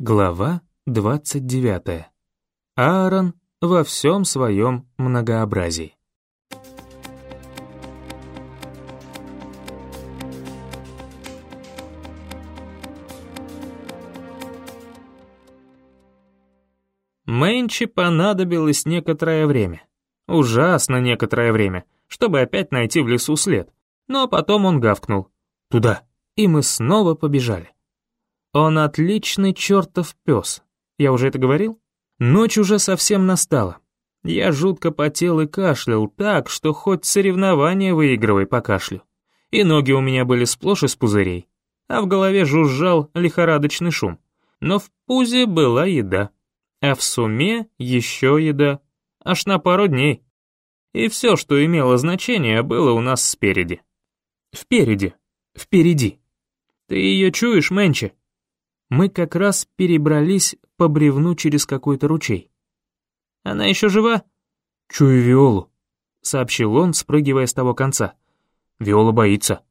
Глава 29. Аарон во всем своем многообразии. Мэнчи понадобилось некоторое время. Ужасно некоторое время, чтобы опять найти в лесу след. Но потом он гавкнул. «Туда!» И мы снова побежали. Он отличный чертов пес. Я уже это говорил? Ночь уже совсем настала. Я жутко потел и кашлял так, что хоть соревнования выигрывай по кашлю. И ноги у меня были сплошь из пузырей, а в голове жужжал лихорадочный шум. Но в пузе была еда, а в суме еще еда, аж на пару дней. И все, что имело значение, было у нас спереди. Впереди, впереди. Ты ее чуешь, Мэнчи? Мы как раз перебрались по бревну через какой-то ручей. «Она еще жива?» «Чую Виолу», — сообщил он, спрыгивая с того конца. «Виола боится».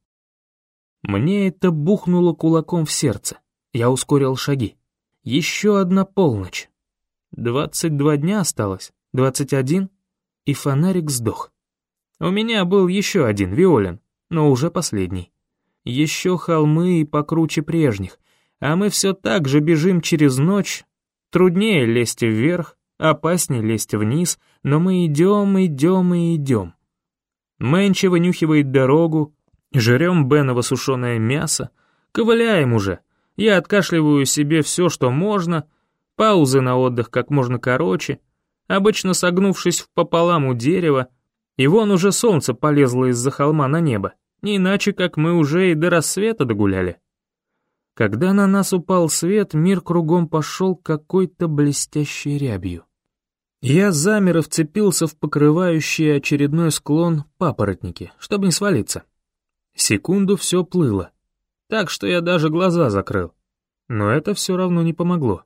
Мне это бухнуло кулаком в сердце. Я ускорил шаги. Еще одна полночь. Двадцать два дня осталось, двадцать один, и фонарик сдох. У меня был еще один, Виолин, но уже последний. Еще холмы и покруче прежних, а мы все так же бежим через ночь. Труднее лезть вверх, опаснее лезть вниз, но мы идем, идем и идем. Мэнчи вынюхивает дорогу, жрем Беново сушеное мясо, ковыляем уже. Я откашливаю себе все, что можно, паузы на отдых как можно короче, обычно согнувшись пополам у дерева, и вон уже солнце полезло из-за холма на небо, не иначе, как мы уже и до рассвета догуляли. Когда на нас упал свет, мир кругом пошел какой-то блестящей рябью. Я замер и вцепился в покрывающий очередной склон папоротники, чтобы не свалиться. Секунду все плыло, так что я даже глаза закрыл. Но это все равно не помогло,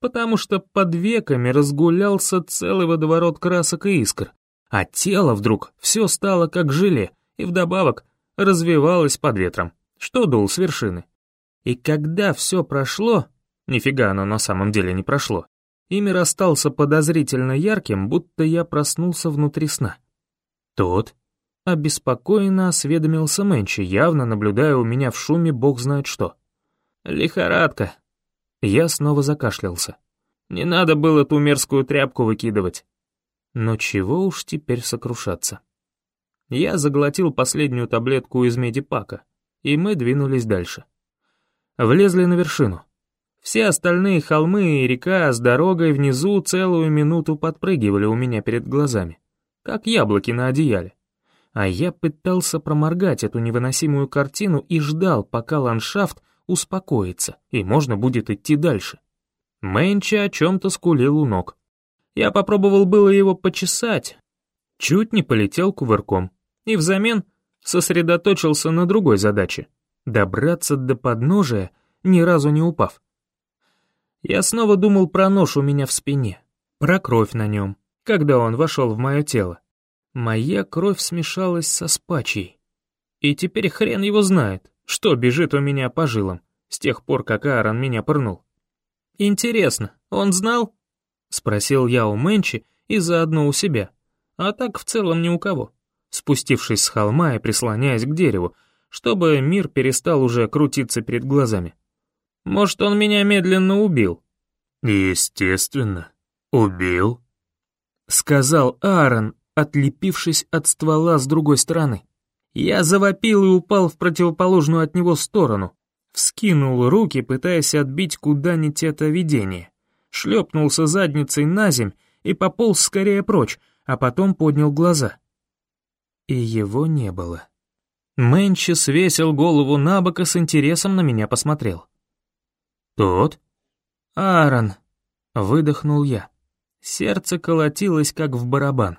потому что под веками разгулялся целый водоворот красок и искр, а тело вдруг все стало как желе и вдобавок развивалось под ветром, что дул с вершины. И когда все прошло, нифига оно на самом деле не прошло, и мир остался подозрительно ярким, будто я проснулся внутри сна. Тот обеспокоенно осведомился Мэнчи, явно наблюдая у меня в шуме бог знает что. «Лихорадка». Я снова закашлялся. Не надо было ту мерзкую тряпку выкидывать. Но чего уж теперь сокрушаться. Я заглотил последнюю таблетку из медипака, и мы двинулись дальше влезли на вершину. Все остальные холмы и река с дорогой внизу целую минуту подпрыгивали у меня перед глазами, как яблоки на одеяле. А я пытался проморгать эту невыносимую картину и ждал, пока ландшафт успокоится, и можно будет идти дальше. Мэнчи о чем-то скулил у ног. Я попробовал было его почесать, чуть не полетел кувырком, и взамен сосредоточился на другой задаче добраться до подножия, ни разу не упав. Я снова думал про нож у меня в спине, про кровь на нем, когда он вошел в мое тело. Моя кровь смешалась со спачей. И теперь хрен его знает, что бежит у меня по жилам, с тех пор, как Аарон меня пырнул. «Интересно, он знал?» — спросил я у Мэнчи и заодно у себя, а так в целом ни у кого. Спустившись с холма и прислоняясь к дереву, чтобы мир перестал уже крутиться перед глазами. Может, он меня медленно убил? Естественно, убил, сказал Аарон, отлепившись от ствола с другой стороны. Я завопил и упал в противоположную от него сторону, вскинул руки, пытаясь отбить куда-нибудь это видение, шлепнулся задницей на земь и пополз скорее прочь, а потом поднял глаза. И его не было. Мэнчи свесил голову на бок и с интересом на меня посмотрел. «Тот?» «Аарон», — выдохнул я. Сердце колотилось, как в барабан.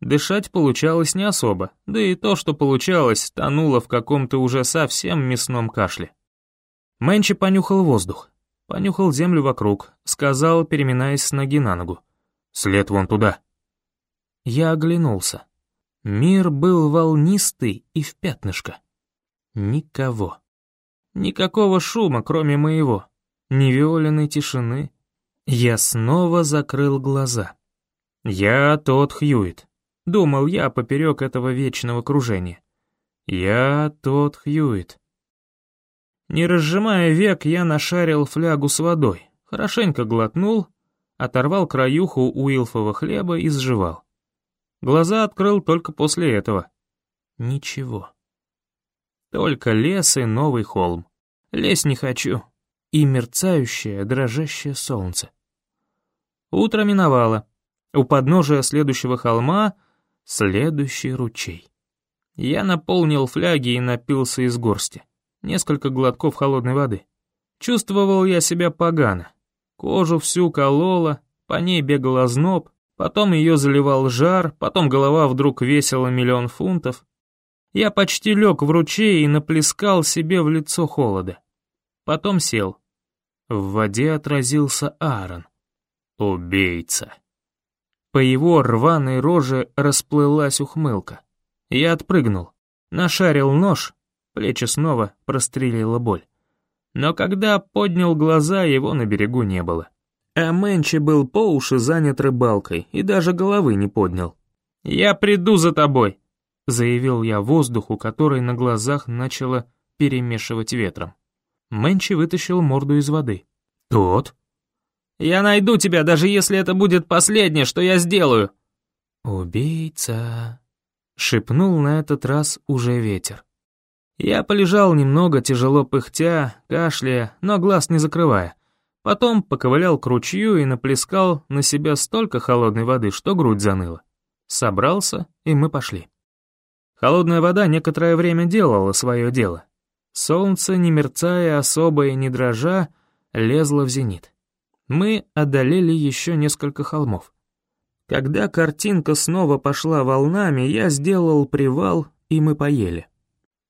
Дышать получалось не особо, да и то, что получалось, тонуло в каком-то уже совсем мясном кашле. Мэнчи понюхал воздух, понюхал землю вокруг, сказал, переминаясь с ноги на ногу. «След вон туда». Я оглянулся. Мир был волнистый и в пятнышко. Никого. Никакого шума, кроме моего. ни виолиной тишины. Я снова закрыл глаза. Я тот Хьюит. Думал я поперек этого вечного кружения. Я тот Хьюит. Не разжимая век, я нашарил флягу с водой, хорошенько глотнул, оторвал краюху уилфового хлеба и сживал. Глаза открыл только после этого. Ничего. Только лес и новый холм. Лезть не хочу. И мерцающее, дрожащее солнце. Утро миновало. У подножия следующего холма следующий ручей. Я наполнил фляги и напился из горсти. Несколько глотков холодной воды. Чувствовал я себя погано. Кожу всю кололо, по ней бегал озноб, потом ее заливал жар, потом голова вдруг весила миллион фунтов. Я почти лег в ручей и наплескал себе в лицо холода. Потом сел. В воде отразился Аарон. Убийца. По его рваной роже расплылась ухмылка. Я отпрыгнул, нашарил нож, плечи снова прострелила боль. Но когда поднял глаза, его на берегу не было. А Мэнчи был по уши занят рыбалкой и даже головы не поднял. «Я приду за тобой», — заявил я воздуху, который на глазах начало перемешивать ветром. Мэнчи вытащил морду из воды. «Тот?» «Я найду тебя, даже если это будет последнее, что я сделаю!» «Убийца!» — шепнул на этот раз уже ветер. Я полежал немного, тяжело пыхтя, кашляя, но глаз не закрывая. Потом поковылял к ручью и наплескал на себя столько холодной воды, что грудь заныла. Собрался, и мы пошли. Холодная вода некоторое время делала свое дело. Солнце, не мерцая, особо и не дрожа, лезло в зенит. Мы одолели еще несколько холмов. Когда картинка снова пошла волнами, я сделал привал, и мы поели.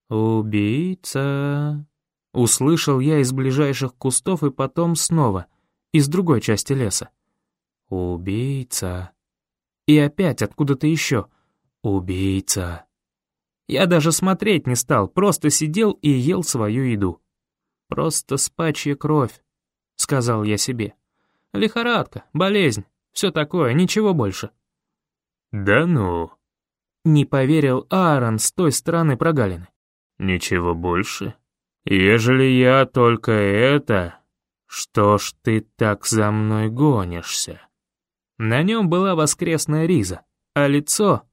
«Убийца...» Услышал я из ближайших кустов и потом снова, из другой части леса. «Убийца...» И опять откуда-то еще. «Убийца...» Я даже смотреть не стал, просто сидел и ел свою еду. «Просто спачья кровь», — сказал я себе. «Лихорадка, болезнь, все такое, ничего больше». «Да ну...» Не поверил Аарон с той стороны прогалины. «Ничего больше? Ежели я только это, что ж ты так за мной гонишься?» На нем была воскресная риза, а лицо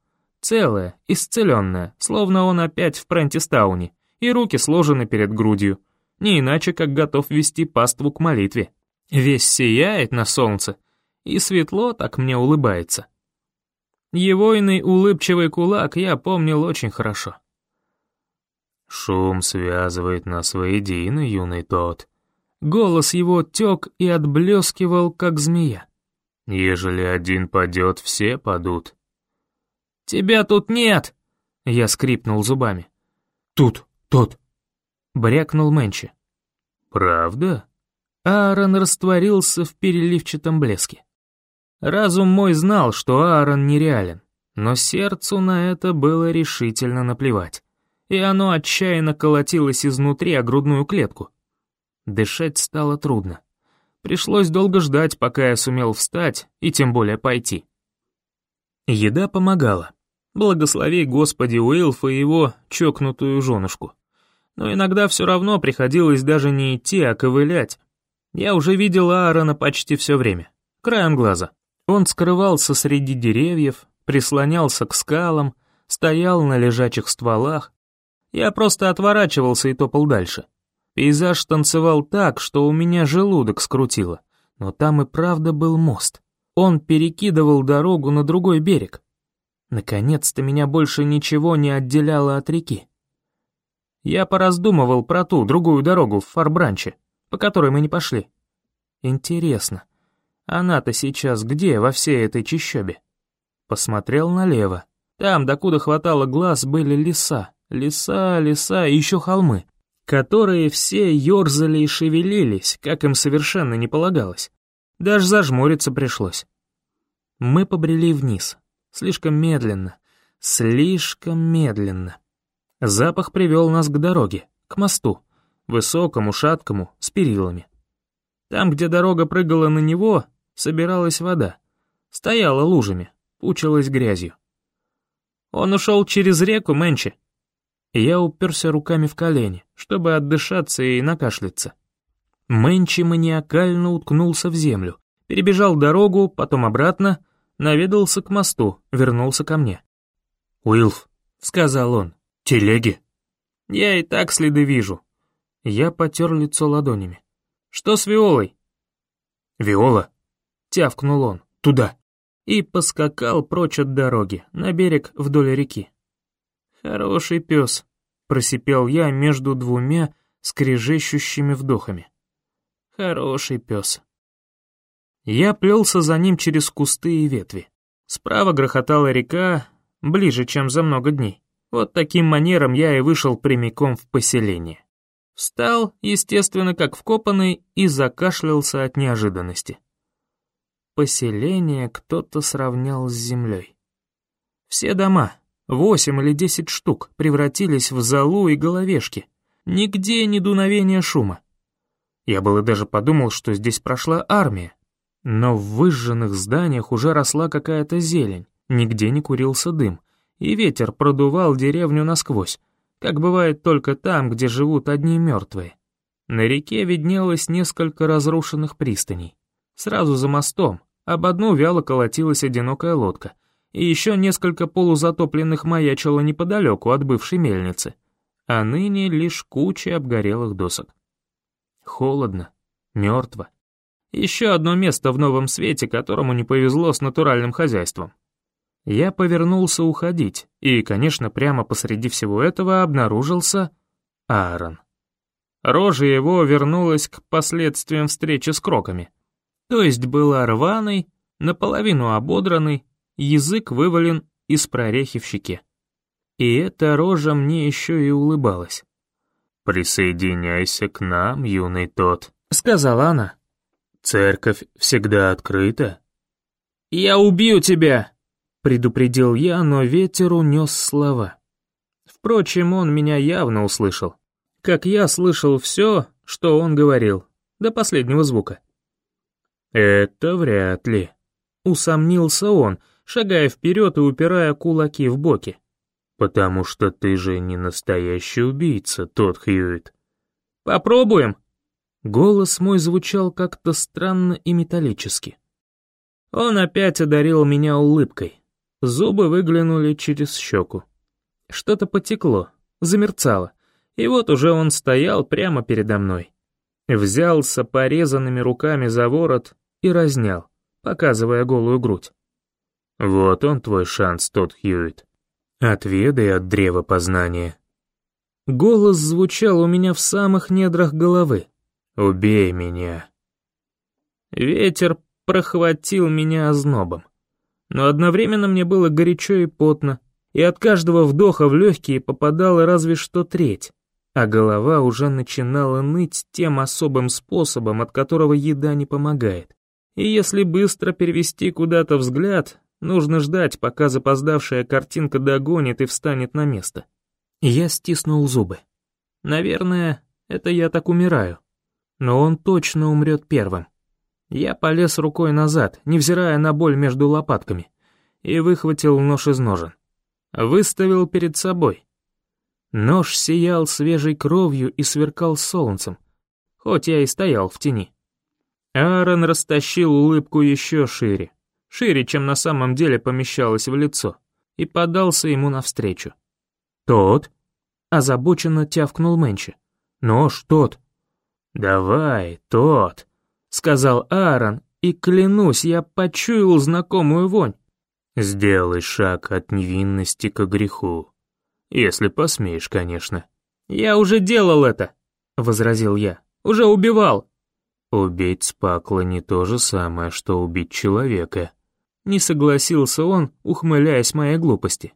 Целое, исцеленное, словно он опять в Прентистауне, и руки сложены перед грудью, не иначе, как готов вести паству к молитве. Весь сияет на солнце, и светло так мне улыбается. Его иный улыбчивый кулак я помнил очень хорошо. «Шум связывает нас воедино, юный тот». Голос его тек и отблескивал, как змея. «Ежели один падет, все падут. «Тебя тут нет!» Я скрипнул зубами. «Тут, тот!» Брякнул Мэнчи. «Правда?» Аарон растворился в переливчатом блеске. Разум мой знал, что Аарон нереален, но сердцу на это было решительно наплевать, и оно отчаянно колотилось изнутри о грудную клетку. Дышать стало трудно. Пришлось долго ждать, пока я сумел встать и тем более пойти. Еда помогала. Благослови, Господи, Уилфа и его чокнутую женушку. Но иногда все равно приходилось даже не идти, а ковылять. Я уже видел Аарона почти все время, краем глаза. Он скрывался среди деревьев, прислонялся к скалам, стоял на лежачих стволах. Я просто отворачивался и топал дальше. Пейзаж танцевал так, что у меня желудок скрутило. Но там и правда был мост. Он перекидывал дорогу на другой берег. Наконец-то меня больше ничего не отделяло от реки. Я пораздумывал про ту, другую дорогу в Фарбранче, по которой мы не пошли. Интересно, она-то сейчас где во всей этой чащобе? Посмотрел налево. Там, докуда хватало глаз, были леса, леса, леса и еще холмы, которые все ерзали и шевелились, как им совершенно не полагалось. Даже зажмуриться пришлось. Мы побрели вниз, Слишком медленно, слишком медленно. Запах привел нас к дороге, к мосту, высокому, шаткому, с перилами. Там, где дорога прыгала на него, собиралась вода. Стояла лужами, пучилась грязью. Он ушел через реку Мэнчи. Я уперся руками в колени, чтобы отдышаться и накашляться. Мэнчи маниакально уткнулся в землю, перебежал дорогу, потом обратно, наведался к мосту, вернулся ко мне. «Уилф», — сказал он, — «телеги». «Я и так следы вижу». Я потер лицо ладонями. «Что с Виолой?» «Виола?» — тявкнул он. «Туда». И поскакал прочь от дороги, на берег вдоль реки. «Хороший пес», — просипел я между двумя скрежещущими вдохами. «Хороший пес». Я плелся за ним через кусты и ветви. Справа грохотала река, ближе, чем за много дней. Вот таким манером я и вышел прямиком в поселение. Встал, естественно, как вкопанный, и закашлялся от неожиданности. Поселение кто-то сравнял с землей. Все дома, восемь или десять штук, превратились в залу и головешки. Нигде ни дуновения шума. Я было даже подумал, что здесь прошла армия. Но в выжженных зданиях уже росла какая-то зелень, нигде не курился дым, и ветер продувал деревню насквозь, как бывает только там, где живут одни мертвые. На реке виднелось несколько разрушенных пристаней. Сразу за мостом об одну вяло колотилась одинокая лодка, и еще несколько полузатопленных маячило неподалеку от бывшей мельницы, а ныне лишь куча обгорелых досок. Холодно, мертво. Еще одно место в новом свете, которому не повезло с натуральным хозяйством. Я повернулся уходить, и, конечно, прямо посреди всего этого обнаружился Аарон. Рожа его вернулась к последствиям встречи с кроками. То есть была рваной, наполовину ободранной, язык вывален из прорехи в щеке. И эта рожа мне еще и улыбалась. «Присоединяйся к нам, юный тот», — сказала она. Церковь всегда открыта. «Я убью тебя!» — предупредил я, но ветер унес слова. Впрочем, он меня явно услышал. Как я слышал все, что он говорил, до последнего звука. «Это вряд ли», — усомнился он, шагая вперед и упирая кулаки в боки. «Потому что ты же не настоящий убийца, тот Хьюит». «Попробуем», Голос мой звучал как-то странно и металлически. Он опять одарил меня улыбкой. Зубы выглянули через щеку. Что-то потекло, замерцало, и вот уже он стоял прямо передо мной. Взялся порезанными руками за ворот и разнял, показывая голую грудь. «Вот он твой шанс, тот Хьюит. Отведай от древа познания». Голос звучал у меня в самых недрах головы. Убей меня. Ветер прохватил меня ознобом. Но одновременно мне было горячо и потно, и от каждого вдоха в легкие попадала разве что треть, а голова уже начинала ныть тем особым способом, от которого еда не помогает. И если быстро перевести куда-то взгляд, нужно ждать, пока запоздавшая картинка догонит и встанет на место. Я стиснул зубы. Наверное, это я так умираю но он точно умрет первым. Я полез рукой назад, невзирая на боль между лопатками, и выхватил нож из ножен. Выставил перед собой. Нож сиял свежей кровью и сверкал солнцем, хоть я и стоял в тени. Аарон растащил улыбку еще шире, шире, чем на самом деле помещалось в лицо, и подался ему навстречу. «Тот?» — озабоченно тявкнул Мэнчи. «Нож тот!» «Давай, тот», — сказал Аарон, и, клянусь, я почуял знакомую вонь. «Сделай шаг от невинности к греху. Если посмеешь, конечно». «Я уже делал это», — возразил я. «Уже убивал». «Убить Спакла не то же самое, что убить человека», — не согласился он, ухмыляясь моей глупости.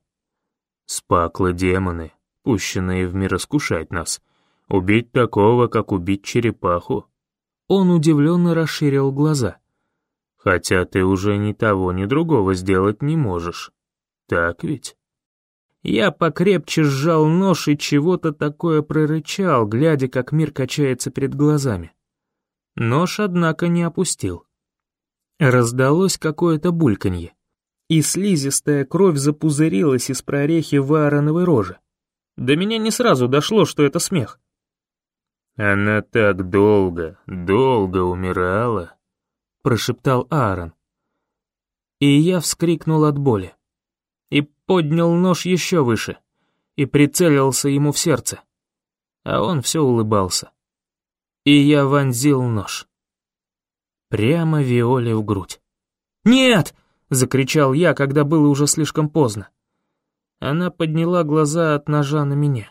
«Спаклы — демоны, пущенные в мир искушать нас, Убить такого, как убить черепаху? Он удивленно расширил глаза. Хотя ты уже ни того, ни другого сделать не можешь. Так ведь? Я покрепче сжал нож и чего-то такое прорычал, глядя, как мир качается перед глазами. Нож, однако, не опустил. Раздалось какое-то бульканье, и слизистая кровь запузырилась из прорехи в Аароновой роже. До меня не сразу дошло, что это смех. «Она так долго, долго умирала», — прошептал Аарон. И я вскрикнул от боли. И поднял нож еще выше, и прицелился ему в сердце. А он все улыбался. И я вонзил нож. Прямо Виоле в грудь. «Нет!» — закричал я, когда было уже слишком поздно. Она подняла глаза от ножа на меня.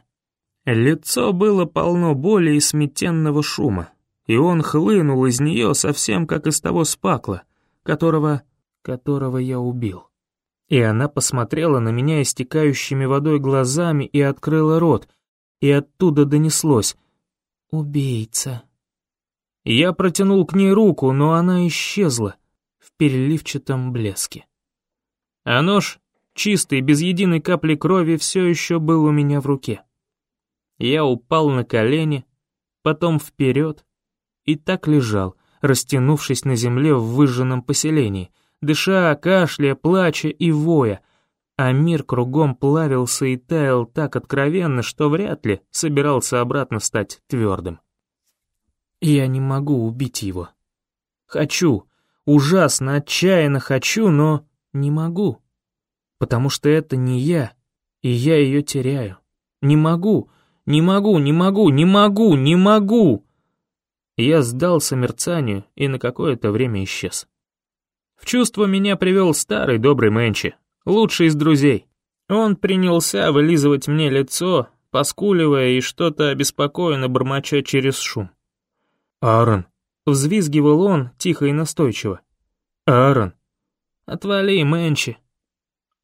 Лицо было полно боли и сметенного шума, и он хлынул из нее совсем как из того спакла, которого... которого я убил. И она посмотрела на меня истекающими водой глазами и открыла рот, и оттуда донеслось «Убийца». Я протянул к ней руку, но она исчезла в переливчатом блеске. А нож, чистый, без единой капли крови, все еще был у меня в руке. Я упал на колени, потом вперед, и так лежал, растянувшись на земле в выжженном поселении, дыша, кашляя, плача и воя, а мир кругом плавился и таял так откровенно, что вряд ли собирался обратно стать твердым. Я не могу убить его. Хочу, ужасно, отчаянно хочу, но не могу, потому что это не я, и я ее теряю. Не могу, не могу, не могу, не могу, не могу!» Я сдался мерцанию и на какое-то время исчез. В чувство меня привел старый добрый Мэнчи, лучший из друзей. Он принялся вылизывать мне лицо, поскуливая и что-то обеспокоенно бормоча через шум. «Аарон!» — взвизгивал он тихо и настойчиво. «Аарон!» «Отвали, Мэнчи!»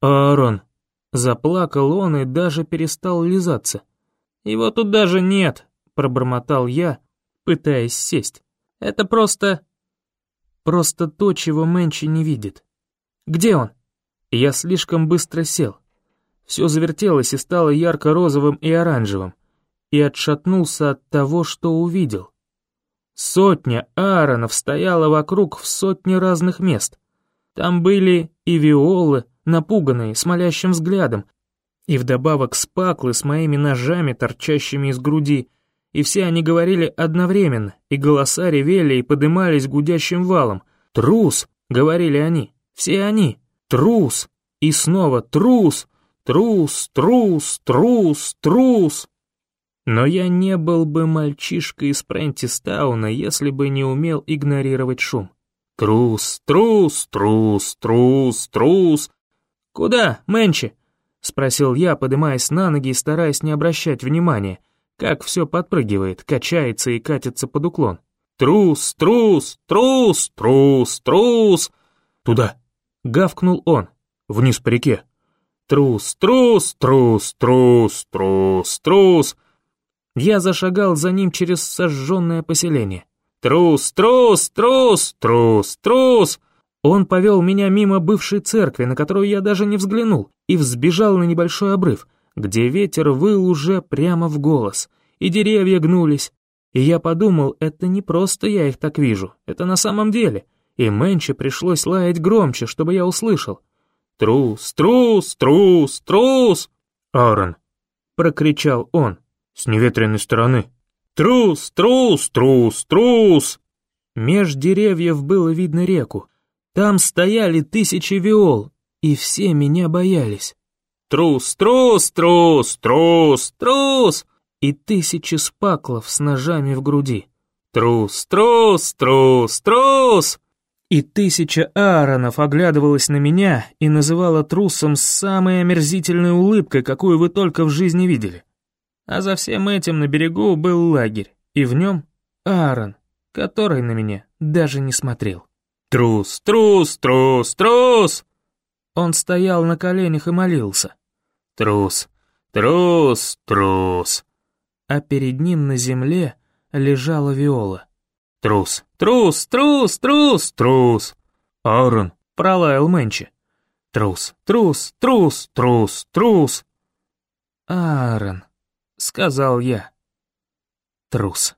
«Аарон!» Заплакал он и даже перестал лизаться. «Его тут даже нет», — пробормотал я, пытаясь сесть. «Это просто...» «Просто то, чего Мэнчи не видит. Где он?» Я слишком быстро сел. Все завертелось и стало ярко-розовым и оранжевым, и отшатнулся от того, что увидел. Сотня ааронов стояла вокруг в сотне разных мест. Там были и виолы, напуганные, с молящим взглядом, и вдобавок спаклы с моими ножами, торчащими из груди, и все они говорили одновременно, и голоса ревели и подымались гудящим валом. «Трус!» — говорили они, все они. «Трус!» И снова «Трус!» «Трус! Трус! Трус! Трус!» Но я не был бы мальчишкой из Прентистауна, если бы не умел игнорировать шум. «Трус! Трус! Трус! Трус! Трус!» «Куда, Мэнчи?» — спросил я, поднимаясь на ноги и стараясь не обращать внимания, как все подпрыгивает, качается и катится под уклон. «Трус, трус, трус, трус, трус!» «Туда!» — гавкнул он. «Вниз по реке!» «Трус, трус, трус, трус, трус, трус!» Я зашагал за ним через сожженное поселение. «Трус, трус, трус, трус, трус!» Он повел меня мимо бывшей церкви, на которую я даже не взглянул, и взбежал на небольшой обрыв, где ветер выл уже прямо в голос, и деревья гнулись. И я подумал, это не просто я их так вижу, это на самом деле. И Мэнче пришлось лаять громче, чтобы я услышал. «Трус, трус, трус, трус!» «Аарон!» — прокричал он с неветренной стороны. «Трус, трус, трус, трус!» Меж деревьев было видно реку, там стояли тысячи виол, и все меня боялись. Трус, трус, трус, трус, трус! И тысячи спаклов с ножами в груди. Трус, трус, трус, трус! И тысяча ааронов оглядывалась на меня и называла трусом с самой омерзительной улыбкой, какую вы только в жизни видели. А за всем этим на берегу был лагерь, и в нем Аарон, который на меня даже не смотрел. «Трус, трус, трус, трус!» Он стоял на коленях и молился. «Трус, трус, трус!» А перед ним на земле лежала Виола. «Трус, трус, трус, трус, трус!» «Аарон!» — пролаял Мэнчи. «Трус, трус, трус, трус, трус!» «Аарон!» — сказал я. «Трус!»